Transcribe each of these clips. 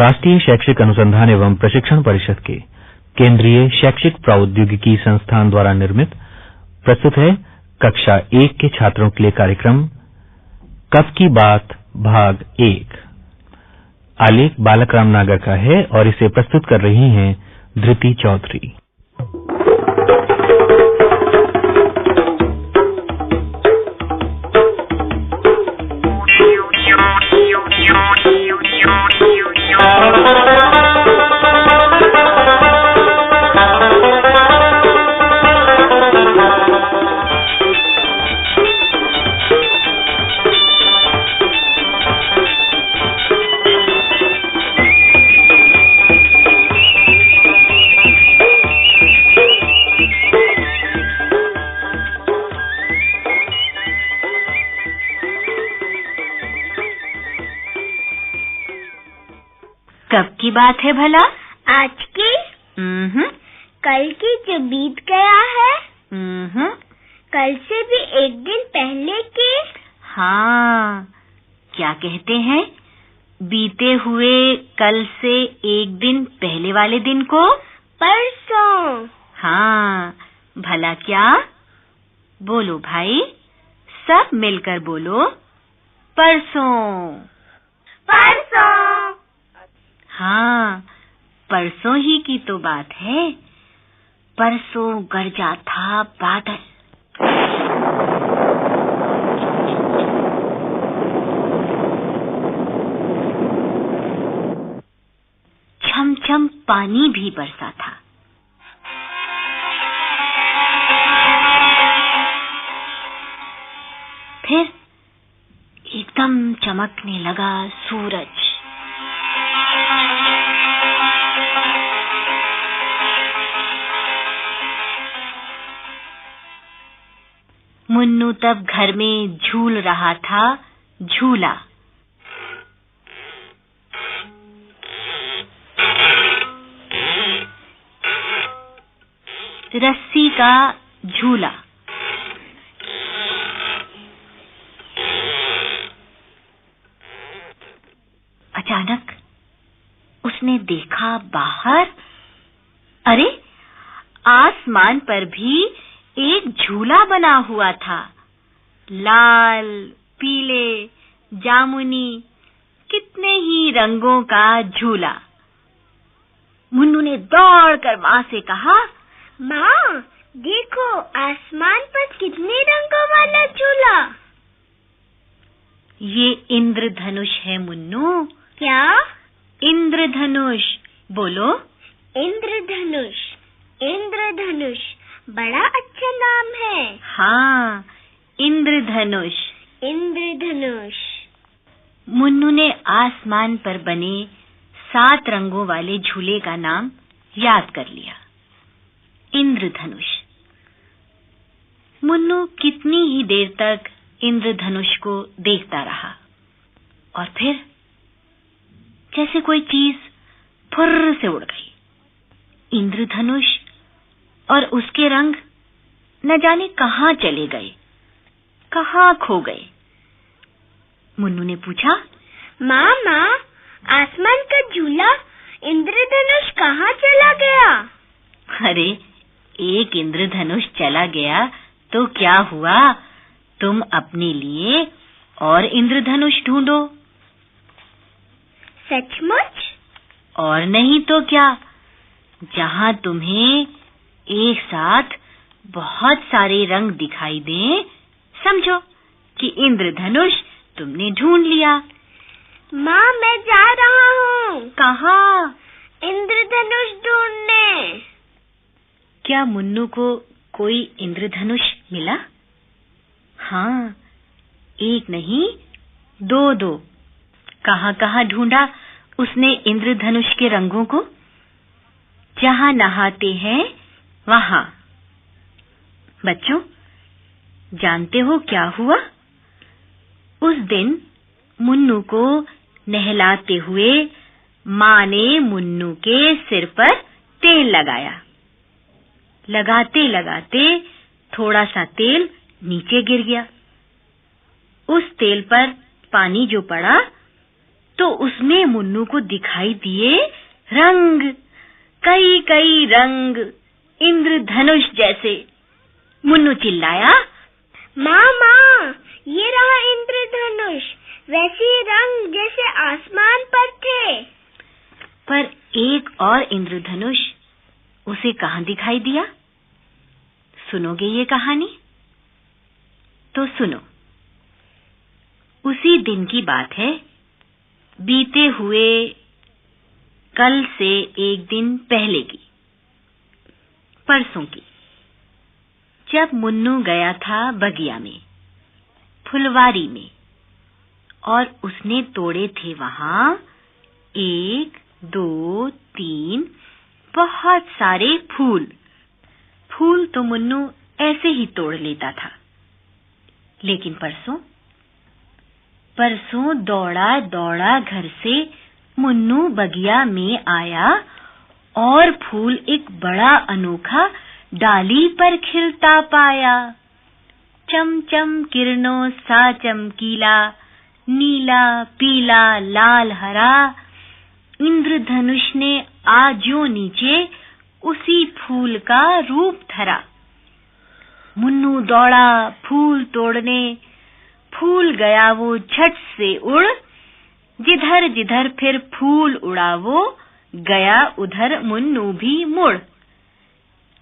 राष्ट्रीय शैक्षिक अनुसंधान एवं प्रशिक्षण परिषद के केंद्रीय शैक्षिक प्रौद्योगिकी संस्थान द्वारा निर्मित, प्रस्तुत है कक्षा एक के छात्रों के लिए कार्यक्रम कब की बात, भाग एक। आलेख बालक राम नागर का है और इसे प्रस्तुत कर रही हैं धृति चौधरी। कब की बात है भला? आज की। हम्म। कल की जो बीत गया है हम्म। कल से भी एक दिन पहले की। हाँ। क्या कहते हैं? बीते हुए कल से एक दिन पहले वाले दिन को? परसों। हाँ। भला क्या? बोलो भाई। सब मिलकर बोलो। परसों। परसों। हाँ परसों ही की तो बात है। परसों गरजा था बादल। छम छम पानी भी बरसा था। फिर एकदम चमकने लगा सूरज। मुन्नू तब घर में झूल रहा था, झूला। रस्सी का झूला। अचानक उसने देखा बाहर, अरे, आसमान पर भी एक झूला बना हुआ था। लाल पीले जामुनी कितने ही रंगों का झूला। मुन्नू ने दौड़कर माँ से कहा माँ देखो आसमान पर कितने रंगों वाला झूला। ये इंद्रधनुष है मुन्नू। क्या? इंद्रधनुष बोलो। इंद्रधनुष इंद्रधनुष। बड़ा अच्छा नाम है। हाँ इंद्रधनुष। इंद्रधनुष। मुन्नू ने आसमान पर बने सात रंगों वाले झूले का नाम याद कर लिया। इंद्रधनुष। मुन्नू कितनी ही देर तक इंद्रधनुष को देखता रहा। और फिर जैसे कोई चीज़ फुर्र से उड़ गई। इंद्रधनुष और उसके रंग न जाने कहाँ चले गए कहाँ खो गए। मुन्नू ने पूछा माँ माँ आसमान का झूला इंद्रधनुष कहाँ चला गया? अरे एक इंद्रधनुष चला गया तो क्या हुआ? तुम अपने लिए और इंद्रधनुष ढूंढो। सचमुच? और नहीं तो क्या? जहाँ तुम्हें एक साथ बहुत सारे रंग दिखाई दें। समझो कि इंद्रधनुष तुमने ढूंढ लिया। माँ मैं जा रहा हूँ। कहाँ? इंद्रधनुष ढूँढने। क्या मुन्नू को कोई इंद्रधनुष मिला? हाँ एक नहीं दो दो। कहाँ कहाँ ढूंढा उसने इंद्रधनुष के रंगों को? जहाँ नहाते हैं वहाँ। बच्चों, जानते हो क्या हुआ? उस दिन मुन्नू को नहलाते हुए माँ ने मुन्नू के सिर पर तेल लगाया। लगाते लगाते थोड़ा सा तेल नीचे गिर गया। उस तेल पर पानी जो पड़ा तो उसमें मुन्नू को दिखाई दिए रंग कई कई रंग। इंद्रधनुष जैसे। मुन्नू चिल्लाया माँ माँ ये रहा इंद्रधनुष। वैसे रंग जैसे आसमान पर थे। पर एक और इंद्रधनुष उसे कहाँ दिखाई दिया? सुनोगे ये कहानी? तो सुनो। उसी दिन की बात है बीते हुए कल से एक दिन पहले की। परसों की। जब मुन्नू गया था बगिया में, फुलवारी में, और उसने तोड़े थे वहाँ एक, दो, तीन बहुत सारे फूल। फूल तो मुन्नू ऐसे ही तोड़ लेता था। लेकिन परसों परसों दौड़ा दौड़ा घर से मुन्नू बगिया में आया और फूल एक बड़ा अनोखा डाली पर खिलता पाया। चम चम किरणों सा चमकीला, नीला, पीला, लाल, हरा। इंद्रधनुष ने आजो नीचे उसी फूल का रूप धरा। मुन्नू दौड़ा फूल तोड़ने। फूल गया वो झट से उड़। जिधर जिधर फिर फूल उड़ा वो गया उधर मुन्नू भी मुड़।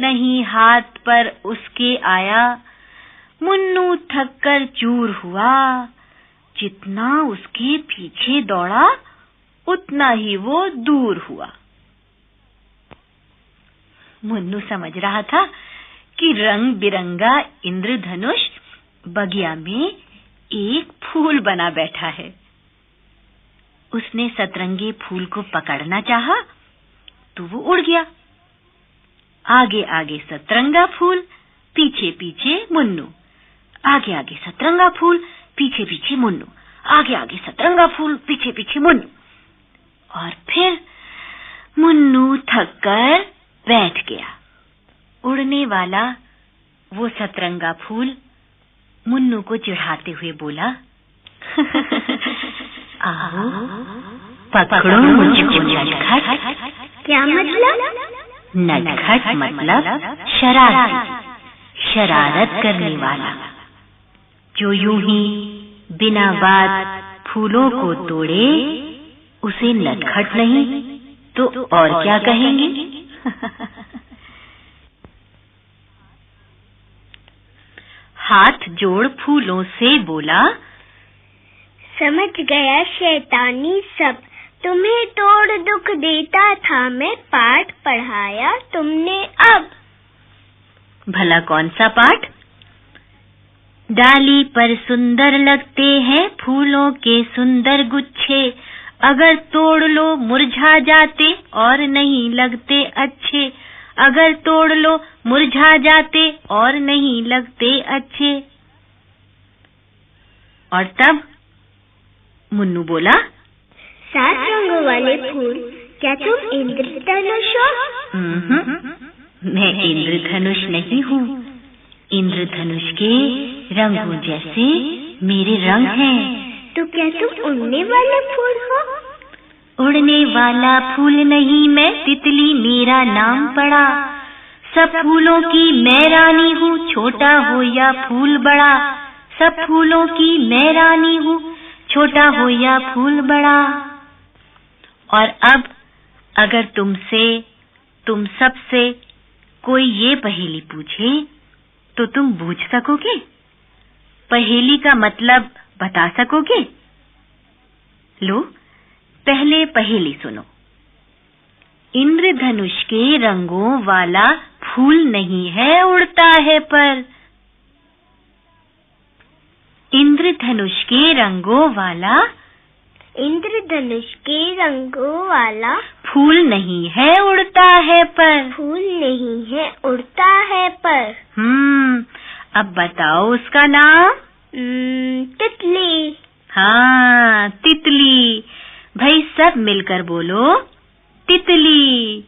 नहीं हाथ पर उसके आया, मुन्नू थक कर चूर हुआ। जितना उसके पीछे दौड़ा, उतना ही वो दूर हुआ। मुन्नू समझ रहा था कि रंग बिरंगा इंद्रधनुष बगिया में एक फूल बना बैठा है। उसने सतरंगी फूल को पकड़ना चाहा तो वो उड़ गया। आगे आगे सतरंगा फूल, पीछे पीछे मुन्नू। आगे आगे सतरंगा फूल, पीछे पीछे मुन्नू। आगे आगे सतरंगा फूल, पीछे पीछे मुन्नू। और फिर मुन्नू थक कर बैठ गया। उड़ने वाला वो सतरंगा फूल मुन्नू को चिढ़ाते हुए बोला आओ पकड़ो मुझको नटखट। क्या मतलब? नटखट मतलब शरारत। शरारत करने वाला। जो यूँ ही बिना बात फूलों को तोड़े उसे नटखट नहीं तो और क्या कहेंगे? हाथ जोड़ फूलों से बोला समझ गया, शैतानी सब। तुम्हें तोड़ दुख देता था, मैं पाठ पढ़ाया तुमने अब। भला कौन सा पाठ? डाली पर सुंदर लगते हैं, फूलों के सुंदर गुच्छे। अगर तोड़ लो, मुरझा जाते और नहीं लगते अच्छे। अगर तोड़ लो, मुरझा जाते और नहीं लगते अच्छे। और तब मुन्नू बोला सात रंगों वाले फूल क्या तुम इंद्रधनुष हो? "हम्म, मैं इंद्रधनुष नहीं हूँ। इंद्रधनुष के रंगों जैसे मेरे रंग हैं। तो क्या तुम उड़ने वाला फूल हो? उड़ने वाला फूल नहीं मैं तितली मेरा नाम पड़ा। सब फूलों की मैं रानी हूँ छोटा हो या फूल बड़ा। सब फूलों की मैं रानी हूँ छोटा हो या फूल बड़ा। और अब अगर तुमसे, तुम सबसे कोई ये पहेली पूछे तो तुम बूझ सकोगे? पहेली का मतलब बता सकोगे? लो, पहले पहेली सुनो। इंद्रधनुष के रंगों वाला फूल नहीं है उड़ता है पर। इंद्रधनुष के रंगों वाला इंद्रधनुष के रंगों वाला फूल नहीं है उड़ता है पर। फूल नहीं है उड़ता है पर। हम्म अब बताओ उसका नाम। हम्म, तितली। हाँ तितली। भाई सब मिलकर बोलो तितली।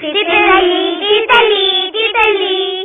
तितली तितली तितली। तितली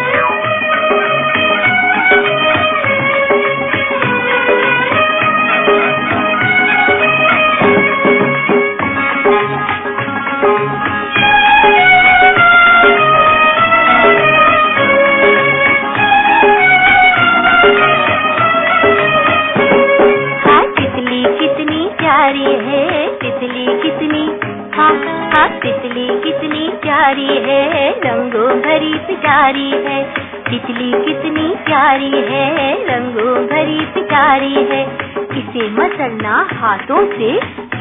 पिटारी है। तितली कितनी प्यारी है। रंगों भरी पिटारी है। इसे मसलना हाथों से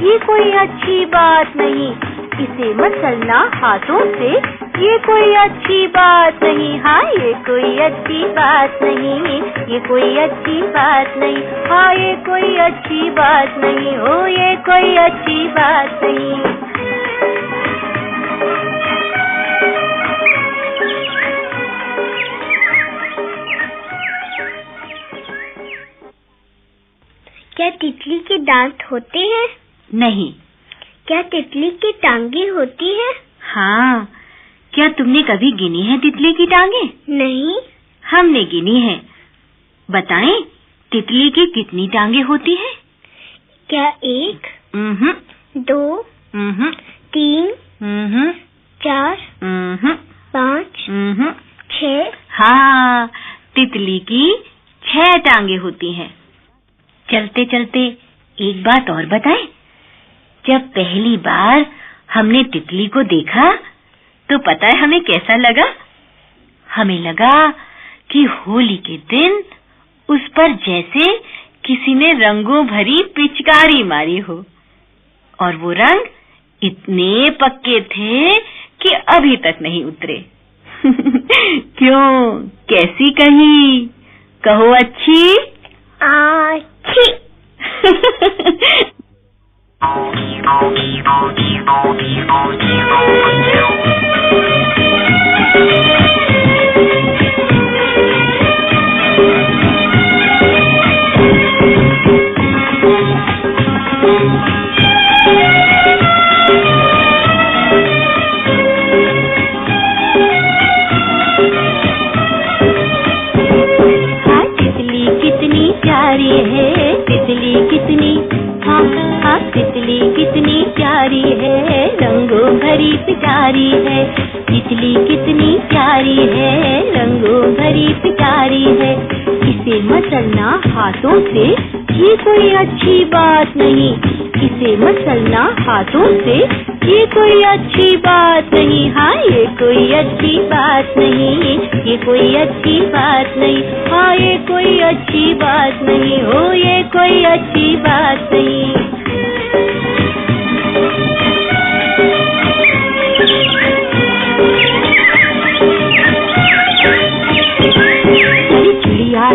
ये कोई अच्छी बात नहीं। इसे मसलना हाथों से ये कोई अच्छी बात नहीं। हाँ ये कोई अच्छी बात नहीं। ये कोई अच्छी बात नहीं। हाँ ये कोई अच्छी बात नहीं। हो, ये कोई अच्छी बात नहीं। क्या तितली के दांत होते हैं? नहीं। क्या तितली की टांगे होती है? हाँ। क्या तुमने कभी गिनी है तितली की टांगे? नहीं। हमने गिनी है। बताएँ तितली की कितनी टांगे होती है? क्या एक हम्म दो हम्म तीन हम्म चार हम्म पाँच हम्म छ? हाँ तितली की छह टांगे होती हैं। चलते चलते एक बात और बताएँ। जब पहली बार हमने तितली को देखा तो पता है हमें कैसा लगा? हमें लगा कि होली के दिन उस पर जैसे किसी ने रंगों भरी पिचकारी मारी हो। और वो रंग इतने पक्के थे कि अभी तक नहीं उतरे। क्यों? कैसी कही? कहो अच्छी। आछी हाथों से, ये कोई अच्छी बात नहीं। इसे मसलना हाथों से, ये कोई अच्छी बात नहीं। हाँ ये कोई अच्छी बात नहीं, ये कोई अच्छी बात नहीं। हाँ ये कोई अच्छी बात नहीं, हो, ये कोई अच्छी बात नहीं।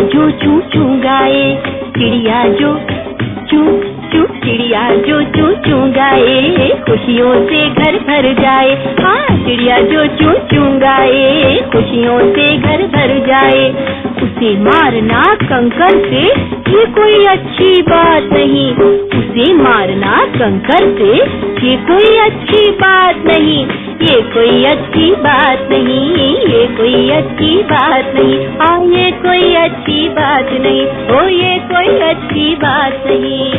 जो चू चू गाए, चिड़िया जो, चू चू चिड़िया जो, चू चू गाए, खुशियों से घर भर जाए। हाँ चिड़िया जो चू चू गाए, खुशियों से घर भर जाए। उसे मारना कंकर से ये कोई अच्छी बात नहीं। उसे मारना कंकर से ये कोई अच्छी बात नहीं। ये कोई अच्छी बात नहीं ये कोई अच्छी बात नहीं। हाँ ये कोई अच्छी बात नहीं ओ ये कोई अच्छी बात नहीं।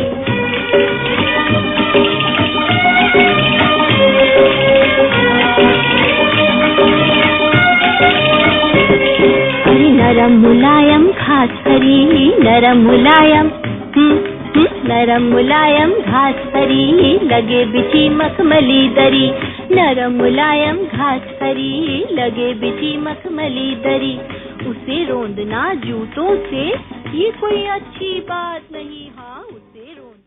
नरम मुलायम घास हरी नरम मुलायम हम्म, हम्म, नरम मुलायम घास हरी लगे बिछी मखमली दरी। नरम मुलायम घास हरी लगे बिछी मखमली दरी। उसे रोंदना जूतों से, ये कोई अच्छी बात नहीं हाँ उसे रोंदना